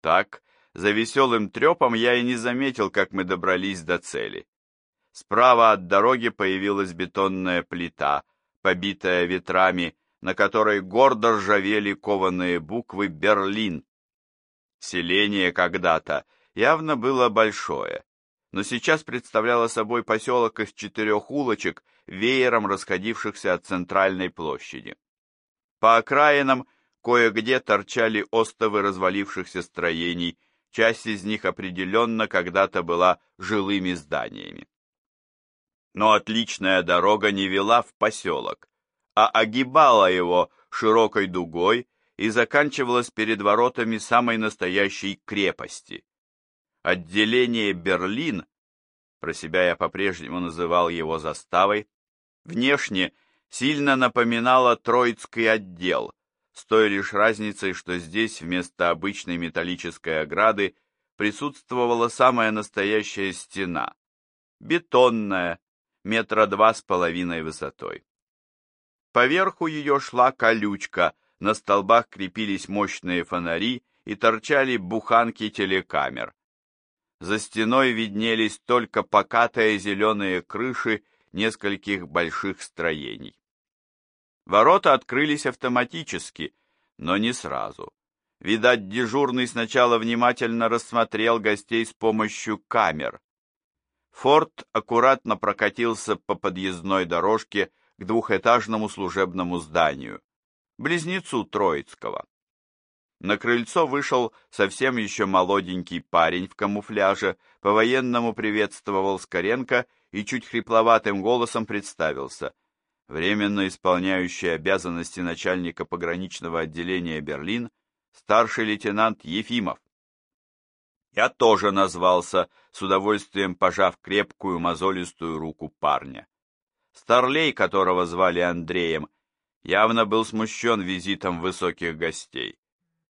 Так, за веселым трепом я и не заметил, как мы добрались до цели. Справа от дороги появилась бетонная плита, побитая ветрами, на которой гордо ржавели кованые буквы «Берлин». Селение когда-то явно было большое, но сейчас представляло собой поселок из четырех улочек, веером расходившихся от центральной площади. По окраинам кое-где торчали остовы развалившихся строений, часть из них определенно когда-то была жилыми зданиями. Но отличная дорога не вела в поселок, а огибала его широкой дугой и заканчивалась перед воротами самой настоящей крепости. Отделение Берлин, про себя я по-прежнему называл его заставой, внешне сильно напоминало Троицкий отдел, с той лишь разницей, что здесь вместо обычной металлической ограды присутствовала самая настоящая стена, бетонная, метра два с половиной высотой. Поверху ее шла колючка, на столбах крепились мощные фонари и торчали буханки телекамер. За стеной виднелись только покатые зеленые крыши нескольких больших строений. Ворота открылись автоматически, но не сразу. Видать, дежурный сначала внимательно рассмотрел гостей с помощью камер. Форд аккуратно прокатился по подъездной дорожке к двухэтажному служебному зданию, близнецу Троицкого. На крыльцо вышел совсем еще молоденький парень в камуфляже, по-военному приветствовал Скоренко и чуть хрипловатым голосом представился. Временно исполняющий обязанности начальника пограничного отделения Берлин, старший лейтенант Ефимов. Я тоже назвался, с удовольствием пожав крепкую мозолистую руку парня. Старлей, которого звали Андреем, явно был смущен визитом высоких гостей.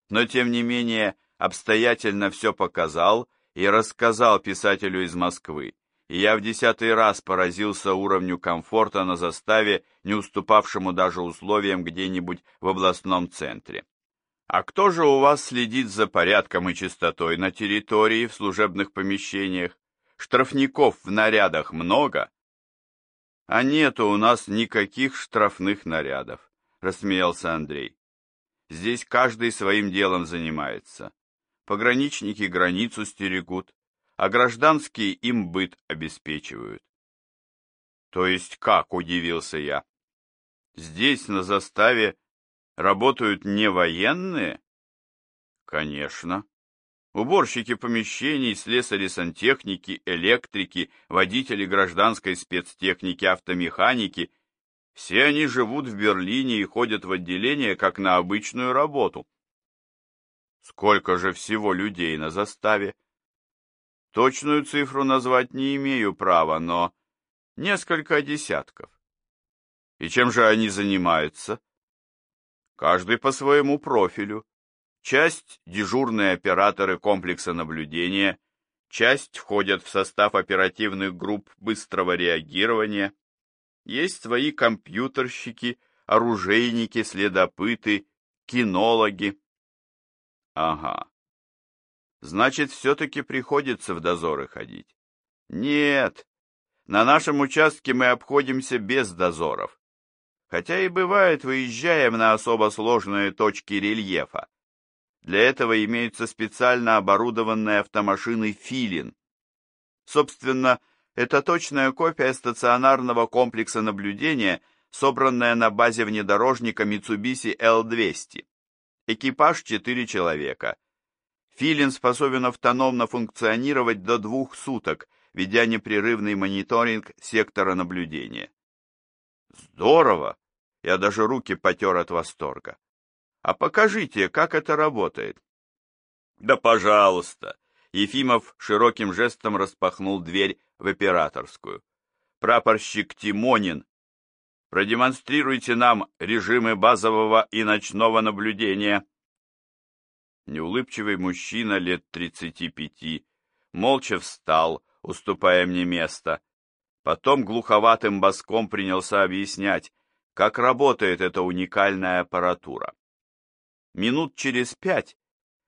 Но, тем не менее, обстоятельно все показал и рассказал писателю из Москвы, и я в десятый раз поразился уровню комфорта на заставе, не уступавшему даже условиям где-нибудь в областном центре. А кто же у вас следит за порядком и чистотой на территории в служебных помещениях? Штрафников в нарядах много? А нету у нас никаких штрафных нарядов, рассмеялся Андрей. Здесь каждый своим делом занимается. Пограничники границу стерегут, а гражданские им быт обеспечивают. То есть как, удивился я. Здесь, на заставе, работают не военные? Конечно. Уборщики помещений, слесари сантехники, электрики, водители гражданской спецтехники, автомеханики – все они живут в Берлине и ходят в отделение как на обычную работу. Сколько же всего людей на заставе? Точную цифру назвать не имею права, но несколько десятков. И чем же они занимаются? Каждый по своему профилю. Часть – дежурные операторы комплекса наблюдения, часть входят в состав оперативных групп быстрого реагирования, есть свои компьютерщики, оружейники, следопыты, кинологи. Ага. Значит, все-таки приходится в дозоры ходить. Нет, на нашем участке мы обходимся без дозоров. Хотя и бывает, выезжаем на особо сложные точки рельефа. Для этого имеются специально оборудованные автомашины «Филин». Собственно, это точная копия стационарного комплекса наблюдения, собранная на базе внедорожника Mitsubishi L200. Экипаж 4 человека. Филин способен автономно функционировать до двух суток, ведя непрерывный мониторинг сектора наблюдения. Здорово! Я даже руки потер от восторга. А покажите, как это работает. Да пожалуйста! Ефимов широким жестом распахнул дверь в операторскую. Прапорщик Тимонин, продемонстрируйте нам режимы базового и ночного наблюдения. Неулыбчивый мужчина лет тридцати пяти молча встал, уступая мне место. Потом глуховатым боском принялся объяснять, как работает эта уникальная аппаратура. Минут через пять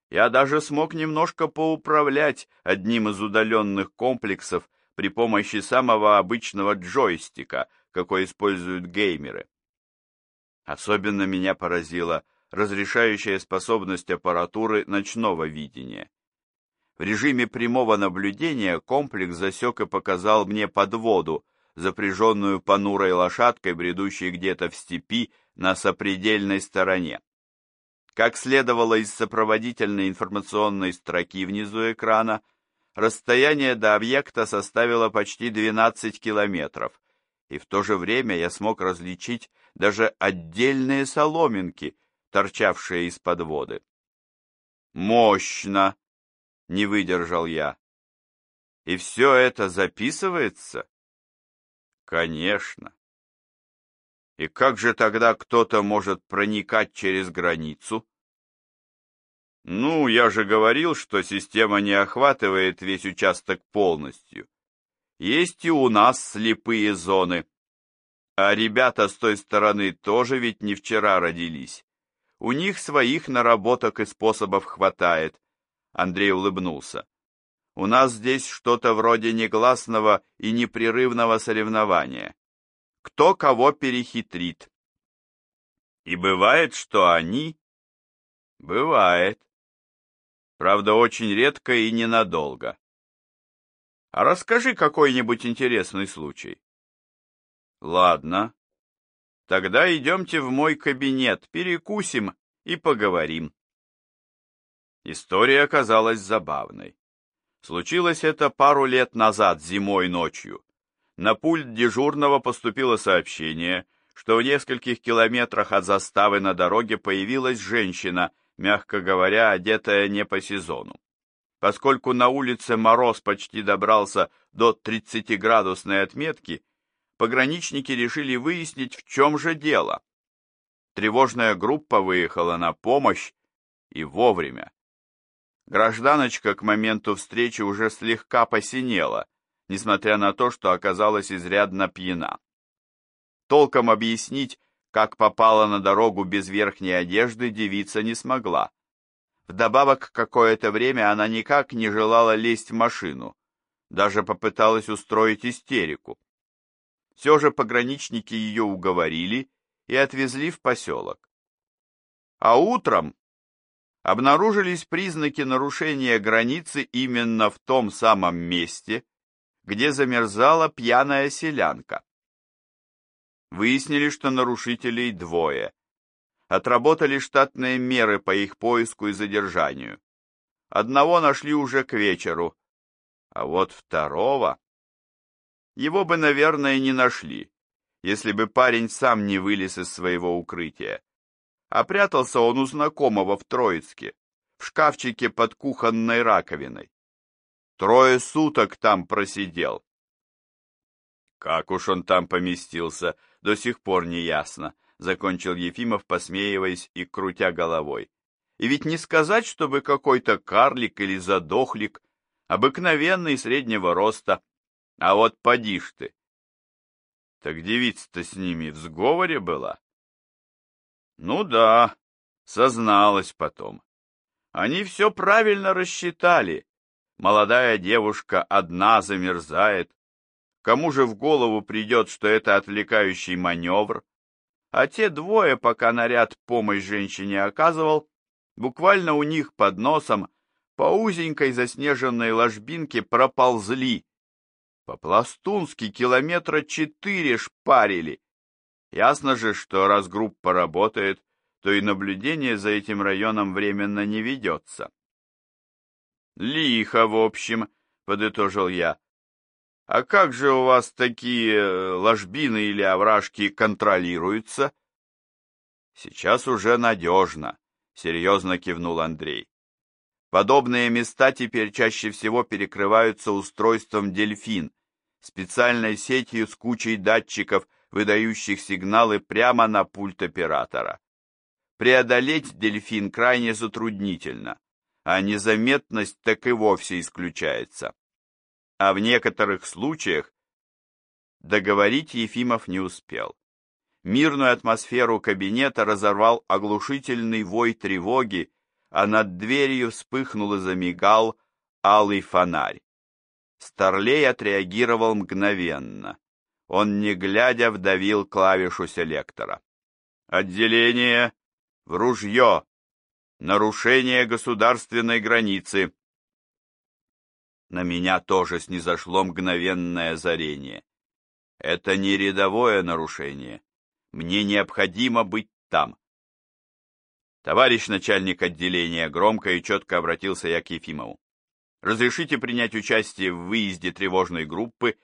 Я даже смог немножко поуправлять одним из удаленных комплексов при помощи самого обычного джойстика, какой используют геймеры. Особенно меня поразила разрешающая способность аппаратуры ночного видения. В режиме прямого наблюдения комплекс засек и показал мне подводу, запряженную понурой лошадкой, бредущей где-то в степи на сопредельной стороне. Как следовало из сопроводительной информационной строки внизу экрана, расстояние до объекта составило почти 12 километров, и в то же время я смог различить даже отдельные соломинки, торчавшие из-под воды. «Мощно!» — не выдержал я. «И все это записывается?» «Конечно. И как же тогда кто-то может проникать через границу? Ну, я же говорил, что система не охватывает весь участок полностью. Есть и у нас слепые зоны. А ребята с той стороны тоже ведь не вчера родились. У них своих наработок и способов хватает. Андрей улыбнулся. У нас здесь что-то вроде негласного и непрерывного соревнования кто кого перехитрит. И бывает, что они... Бывает. Правда, очень редко и ненадолго. А расскажи какой-нибудь интересный случай. Ладно. Тогда идемте в мой кабинет, перекусим и поговорим. История оказалась забавной. Случилось это пару лет назад, зимой ночью на пульт дежурного поступило сообщение, что в нескольких километрах от заставы на дороге появилась женщина, мягко говоря, одетая не по сезону. Поскольку на улице мороз почти добрался до 30-градусной отметки, пограничники решили выяснить, в чем же дело. Тревожная группа выехала на помощь и вовремя. Гражданочка к моменту встречи уже слегка посинела – несмотря на то, что оказалась изрядно пьяна. Толком объяснить, как попала на дорогу без верхней одежды, девица не смогла. Вдобавок, какое-то время она никак не желала лезть в машину, даже попыталась устроить истерику. Все же пограничники ее уговорили и отвезли в поселок. А утром обнаружились признаки нарушения границы именно в том самом месте, где замерзала пьяная селянка. Выяснили, что нарушителей двое. Отработали штатные меры по их поиску и задержанию. Одного нашли уже к вечеру, а вот второго... Его бы, наверное, не нашли, если бы парень сам не вылез из своего укрытия. А прятался он у знакомого в Троицке, в шкафчике под кухонной раковиной. Трое суток там просидел. Как уж он там поместился, до сих пор не ясно, закончил Ефимов, посмеиваясь и крутя головой. И ведь не сказать, чтобы какой-то карлик или задохлик, обыкновенный среднего роста. А вот поди ж ты. Так девица-то с ними в сговоре была? Ну да, созналась потом. Они все правильно рассчитали, Молодая девушка одна замерзает. Кому же в голову придет, что это отвлекающий маневр? А те двое, пока наряд помощь женщине оказывал, буквально у них под носом по узенькой заснеженной ложбинке проползли. По-пластунски километра четыре шпарили. Ясно же, что раз группа работает, то и наблюдение за этим районом временно не ведется. Лихо, в общем, подытожил я. А как же у вас такие э, ложбины или овражки контролируются? Сейчас уже надежно, серьезно кивнул Андрей. Подобные места теперь чаще всего перекрываются устройством «Дельфин», специальной сетью с кучей датчиков, выдающих сигналы прямо на пульт оператора. Преодолеть «Дельфин» крайне затруднительно а незаметность так и вовсе исключается. А в некоторых случаях договорить Ефимов не успел. Мирную атмосферу кабинета разорвал оглушительный вой тревоги, а над дверью вспыхнул и замигал алый фонарь. Старлей отреагировал мгновенно. Он, не глядя, вдавил клавишу селектора. «Отделение! В ружье! Нарушение государственной границы!» На меня тоже снизошло мгновенное озарение. Это не рядовое нарушение. Мне необходимо быть там. Товарищ начальник отделения громко и четко обратился я к Ефимову. Разрешите принять участие в выезде тревожной группы?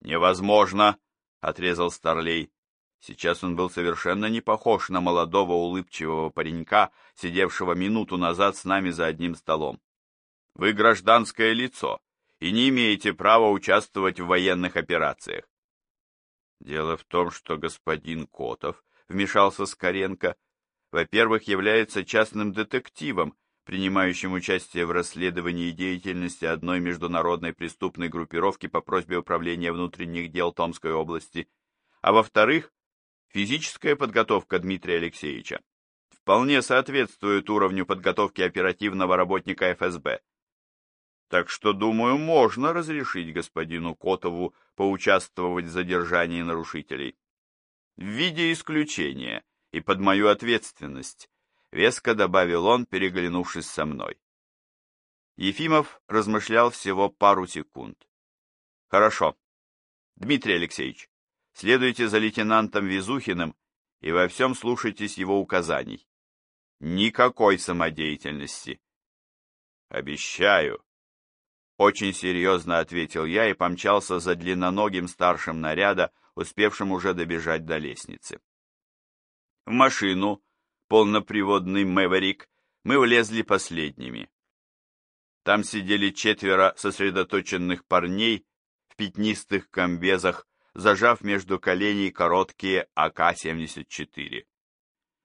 Невозможно, отрезал Старлей. Сейчас он был совершенно не похож на молодого улыбчивого паренька, сидевшего минуту назад с нами за одним столом. Вы гражданское лицо и не имеете права участвовать в военных операциях. Дело в том, что господин Котов, вмешался Скоренко, во-первых, является частным детективом, принимающим участие в расследовании деятельности одной международной преступной группировки по просьбе Управления внутренних дел Томской области, а во-вторых, физическая подготовка Дмитрия Алексеевича вполне соответствует уровню подготовки оперативного работника ФСБ. Так что, думаю, можно разрешить господину Котову поучаствовать в задержании нарушителей. В виде исключения и под мою ответственность, веско добавил он, переглянувшись со мной. Ефимов размышлял всего пару секунд. Хорошо. Дмитрий Алексеевич, следуйте за лейтенантом Везухиным и во всем слушайтесь его указаний. Никакой самодеятельности. Обещаю. Очень серьезно ответил я и помчался за длинноногим старшим наряда, успевшим уже добежать до лестницы. В машину, полноприводный «Мэверик», мы влезли последними. Там сидели четверо сосредоточенных парней в пятнистых комбезах, зажав между коленей короткие АК-74.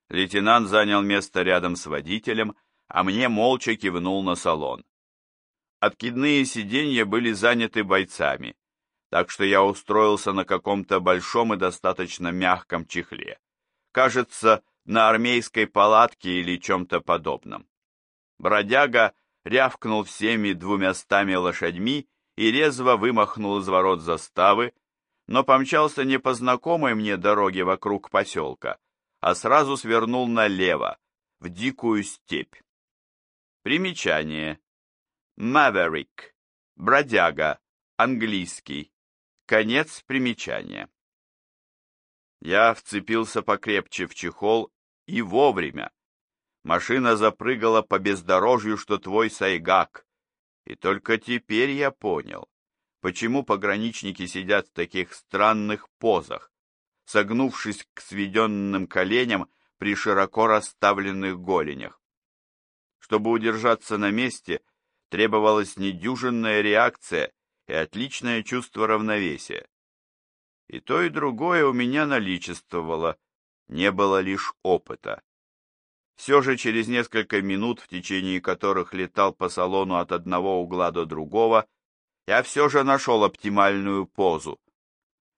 Лейтенант занял место рядом с водителем, а мне молча кивнул на салон. Откидные сиденья были заняты бойцами, так что я устроился на каком-то большом и достаточно мягком чехле. Кажется, на армейской палатке или чем-то подобном. Бродяга рявкнул всеми двумястами лошадьми и резво вымахнул из ворот заставы, но помчался не по знакомой мне дороге вокруг поселка, а сразу свернул налево, в дикую степь. Примечание. Maverick. Бродяга. Английский. Конец примечания. Я вцепился покрепче в чехол и вовремя. Машина запрыгала по бездорожью, что твой сайгак. И только теперь я понял, почему пограничники сидят в таких странных позах, согнувшись к сведенным коленям при широко расставленных голенях. Чтобы удержаться на месте, требовалась недюжинная реакция и отличное чувство равновесия. И то, и другое у меня наличествовало, не было лишь опыта. Все же через несколько минут, в течение которых летал по салону от одного угла до другого, я все же нашел оптимальную позу.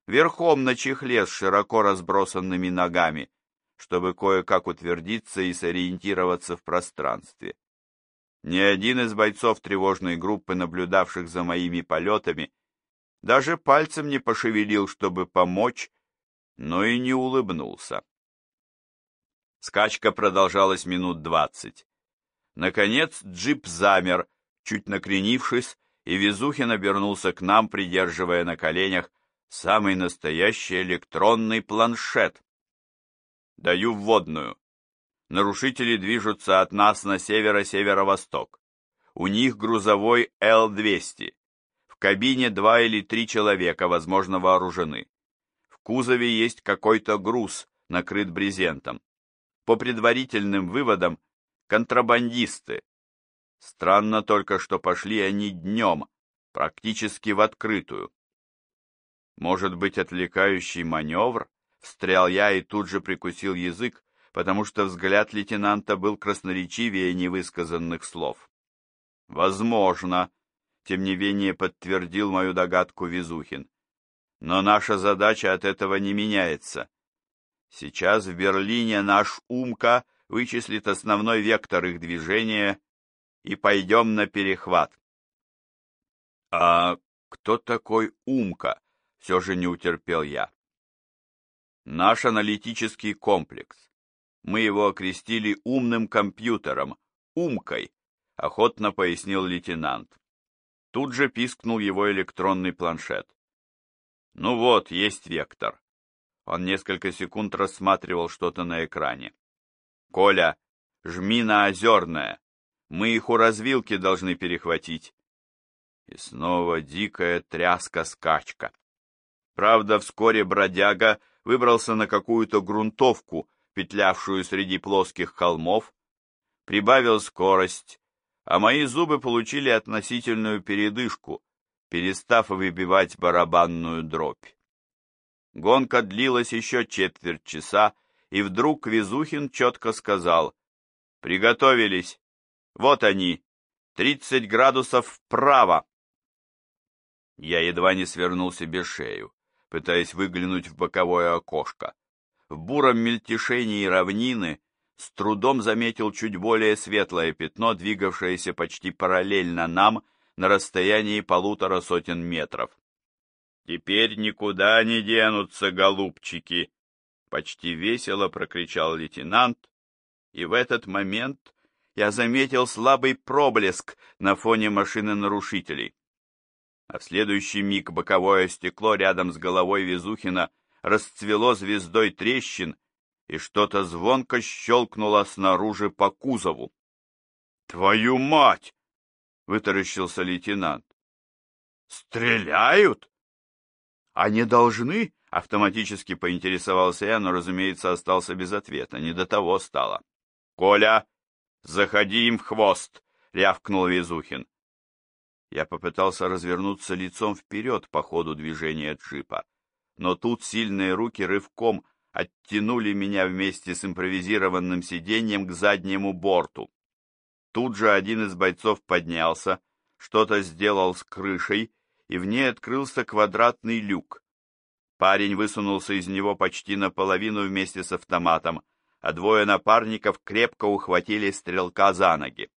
Верхом на чехле с широко разбросанными ногами, чтобы кое-как утвердиться и сориентироваться в пространстве. Ни один из бойцов тревожной группы, наблюдавших за моими полетами, даже пальцем не пошевелил, чтобы помочь, но и не улыбнулся. Скачка продолжалась минут двадцать. Наконец джип замер, чуть накренившись, и Везухин обернулся к нам, придерживая на коленях самый настоящий электронный планшет. Даю вводную. Нарушители движутся от нас на северо-северо-восток. У них грузовой Л-200. Кабине два или три человека, возможно, вооружены. В кузове есть какой-то груз, накрыт брезентом. По предварительным выводам, контрабандисты. Странно только, что пошли они днем, практически в открытую. Может быть, отвлекающий маневр? Встрял я и тут же прикусил язык, потому что взгляд лейтенанта был красноречивее невысказанных слов. «Возможно», — тем не менее подтвердил мою догадку Везухин. «Но наша задача от этого не меняется. Сейчас в Берлине наш Умка вычислит основной вектор их движения и пойдем на перехват. А кто такой Умка? Все же не утерпел я. Наш аналитический комплекс. Мы его окрестили умным компьютером, Умкой, охотно пояснил лейтенант. Тут же пискнул его электронный планшет. Ну вот, есть вектор. Он несколько секунд рассматривал что-то на экране. Коля, жми на озерное. Мы их у развилки должны перехватить. И снова дикая тряска-скачка. Правда, вскоре бродяга выбрался на какую-то грунтовку, петлявшую среди плоских холмов, прибавил скорость, а мои зубы получили относительную передышку, перестав выбивать барабанную дробь. Гонка длилась еще четверть часа, и вдруг Везухин четко сказал «Приготовились! Вот они! Тридцать градусов вправо!» Я едва не свернул себе шею, пытаясь выглянуть в боковое окошко. В буром мельтешении равнины с трудом заметил чуть более светлое пятно, двигавшееся почти параллельно нам на расстоянии полутора сотен метров. «Теперь никуда не денутся, голубчики!» Почти весело прокричал лейтенант, и в этот момент я заметил слабый проблеск на фоне машины нарушителей. А в следующий миг боковое стекло рядом с головой Везухина расцвело звездой трещин, и что-то звонко щелкнуло снаружи по кузову. «Твою мать!» — вытаращился лейтенант. «Стреляют?» «Они должны?» — автоматически поинтересовался я, но, разумеется, остался без ответа. Не до того стало. «Коля, заходи им в хвост!» — рявкнул Везухин. Я попытался развернуться лицом вперед по ходу движения джипа, но тут сильные руки рывком оттянули меня вместе с импровизированным сиденьем к заднему борту. Тут же один из бойцов поднялся, что-то сделал с крышей, и в ней открылся квадратный люк. Парень высунулся из него почти наполовину вместе с автоматом, а двое напарников крепко ухватили стрелка за ноги.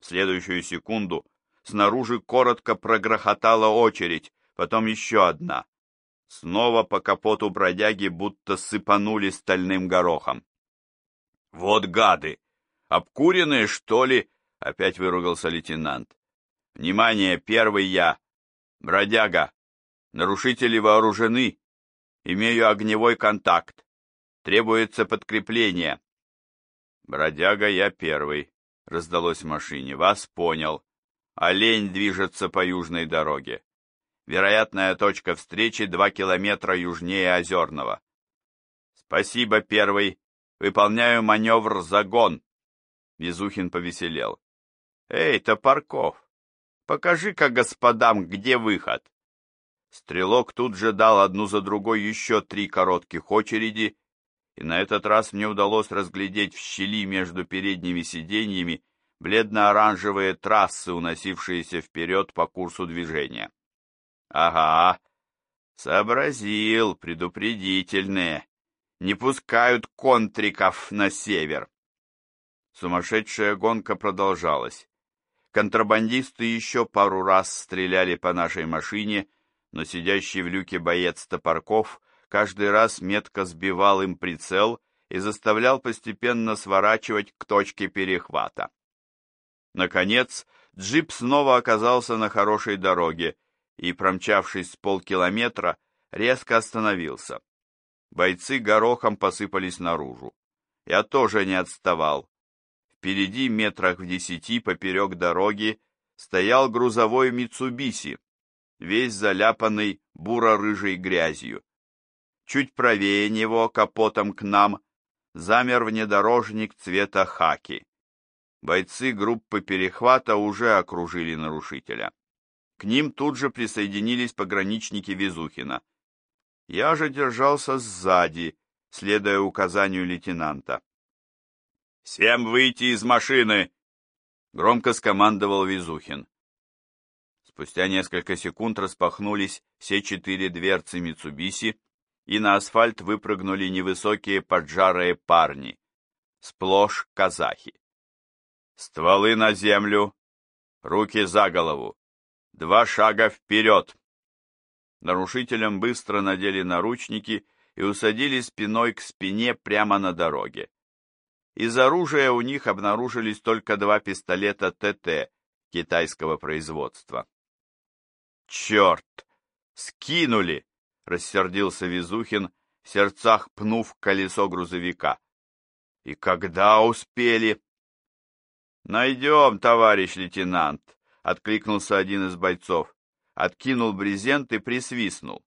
В следующую секунду снаружи коротко прогрохотала очередь, потом еще одна. Снова по капоту бродяги будто сыпанули стальным горохом. «Вот гады! Обкуренные, что ли?» — опять выругался лейтенант. «Внимание, первый я! Бродяга! Нарушители вооружены! Имею огневой контакт! Требуется подкрепление!» «Бродяга, я первый!» — раздалось в машине. «Вас понял. Олень движется по южной дороге. Вероятная точка встречи два километра южнее Озерного. Спасибо, первый. Выполняю маневр «Загон». Везухин повеселел. Эй, Топорков, покажи-ка господам, где выход. Стрелок тут же дал одну за другой еще три коротких очереди, и на этот раз мне удалось разглядеть в щели между передними сиденьями бледно-оранжевые трассы, уносившиеся вперед по курсу движения. Ага, сообразил, предупредительные. Не пускают контриков на север. Сумасшедшая гонка продолжалась. Контрабандисты еще пару раз стреляли по нашей машине, но сидящий в люке боец Топорков каждый раз метко сбивал им прицел и заставлял постепенно сворачивать к точке перехвата. Наконец, джип снова оказался на хорошей дороге и, промчавшись с полкилометра, резко остановился. Бойцы горохом посыпались наружу. Я тоже не отставал. Впереди, метрах в десяти поперек дороги, стоял грузовой Митсубиси, весь заляпанный буро-рыжей грязью. Чуть правее него, капотом к нам, замер внедорожник цвета хаки бойцы группы перехвата уже окружили нарушителя. К ним тут же присоединились пограничники Везухина. Я же держался сзади, следуя указанию лейтенанта. «Всем выйти из машины!» — громко скомандовал Везухин. Спустя несколько секунд распахнулись все четыре дверцы Митсубиси, и на асфальт выпрыгнули невысокие поджарые парни. сплошь казахи. Стволы на землю, руки за голову, два шага вперед. Нарушителям быстро надели наручники и усадили спиной к спине прямо на дороге. Из оружия у них обнаружились только два пистолета ТТ китайского производства. «Черт! Скинули!» — рассердился Везухин, в сердцах пнув колесо грузовика. «И когда успели?» «Найдем, товарищ лейтенант!» — откликнулся один из бойцов, откинул брезент и присвистнул.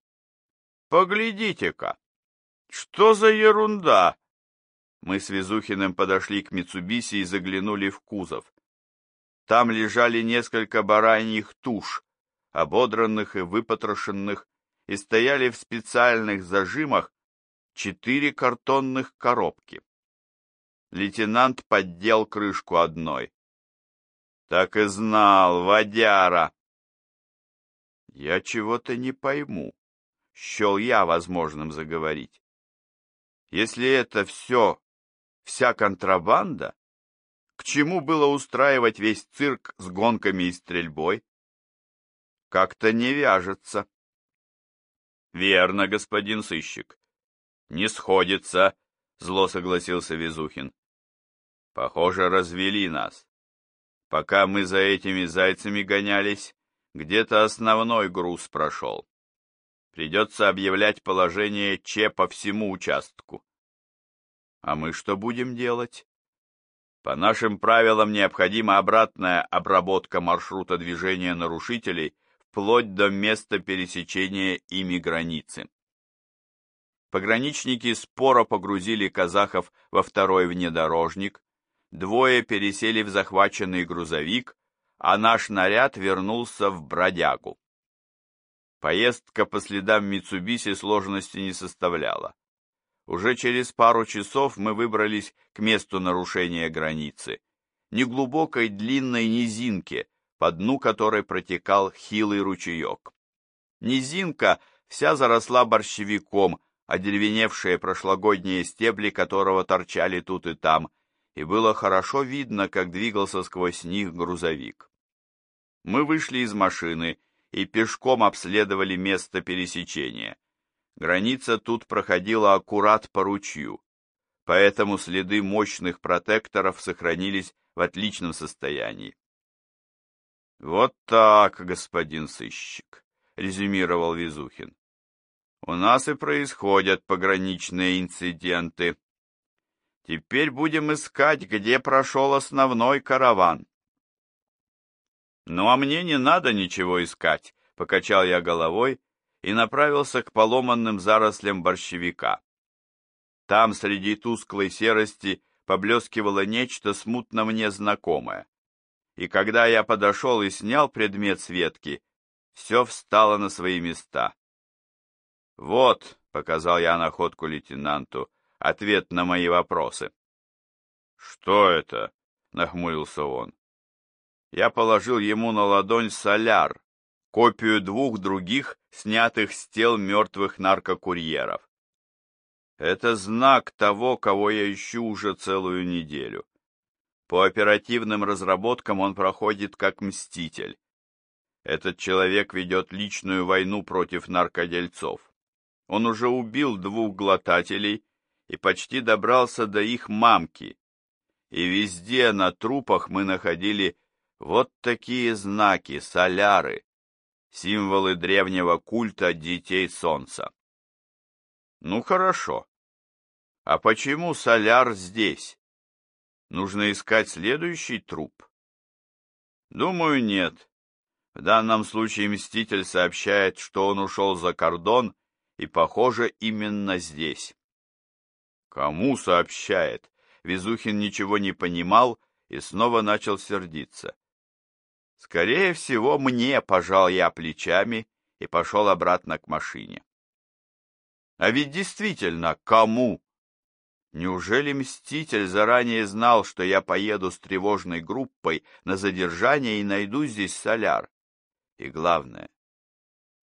«Поглядите-ка! Что за ерунда!» Мы с Везухиным подошли к Митсубиси и заглянули в кузов. Там лежали несколько бараньих туш, ободранных и выпотрошенных, и стояли в специальных зажимах четыре картонных коробки. Лейтенант поддел крышку одной. Так и знал, водяра. Я чего-то не пойму. Щел я возможным заговорить. Если это все вся контрабанда, к чему было устраивать весь цирк с гонками и стрельбой? Как-то не вяжется. Верно, господин сыщик. Не сходится, зло согласился Везухин. Похоже, развели нас. Пока мы за этими зайцами гонялись, где-то основной груз прошел. Придется объявлять положение Че по всему участку. А мы что будем делать? По нашим правилам необходима обратная обработка маршрута движения нарушителей вплоть до места пересечения ими границы. Пограничники споро погрузили казахов во второй внедорожник, двое пересели в захваченный грузовик, а наш наряд вернулся в бродягу. Поездка по следам Митсубиси сложности не составляла. Уже через пару часов мы выбрались к месту нарушения границы, неглубокой длинной низинке, по дну которой протекал хилый ручеек. Низинка вся заросла борщевиком, одеревеневшие прошлогодние стебли которого торчали тут и там, и было хорошо видно, как двигался сквозь них грузовик. Мы вышли из машины и пешком обследовали место пересечения. Граница тут проходила аккурат по ручью, поэтому следы мощных протекторов сохранились в отличном состоянии. «Вот так, господин сыщик», — резюмировал Везухин. «У нас и происходят пограничные инциденты. Теперь будем искать, где прошел основной караван». «Ну, а мне не надо ничего искать», — покачал я головой и направился к поломанным зарослям борщевика. Там среди тусклой серости поблескивало нечто смутно мне знакомое. И когда я подошел и снял предмет с ветки, все встало на свои места. «Вот», — показал я находку лейтенанту, — «ответ на мои вопросы». «Что это?» — нахмурился он. Я положил ему на ладонь соляр, копию двух других, снятых с тел мертвых наркокурьеров. Это знак того, кого я ищу уже целую неделю. По оперативным разработкам он проходит как мститель. Этот человек ведет личную войну против наркодельцов. Он уже убил двух глотателей и почти добрался до их мамки. И везде на трупах мы находили вот такие знаки, соляры, символы древнего культа детей солнца. Ну хорошо. А почему соляр здесь? Нужно искать следующий труп? Думаю, нет. В данном случае Мститель сообщает, что он ушел за кордон, и, похоже, именно здесь. Кому сообщает? Везухин ничего не понимал и снова начал сердиться. Скорее всего, мне пожал я плечами и пошел обратно к машине. А ведь действительно, кому? Неужели Мститель заранее знал, что я поеду с тревожной группой на задержание и найду здесь соляр? И главное,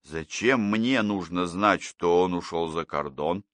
зачем мне нужно знать, что он ушел за кордон?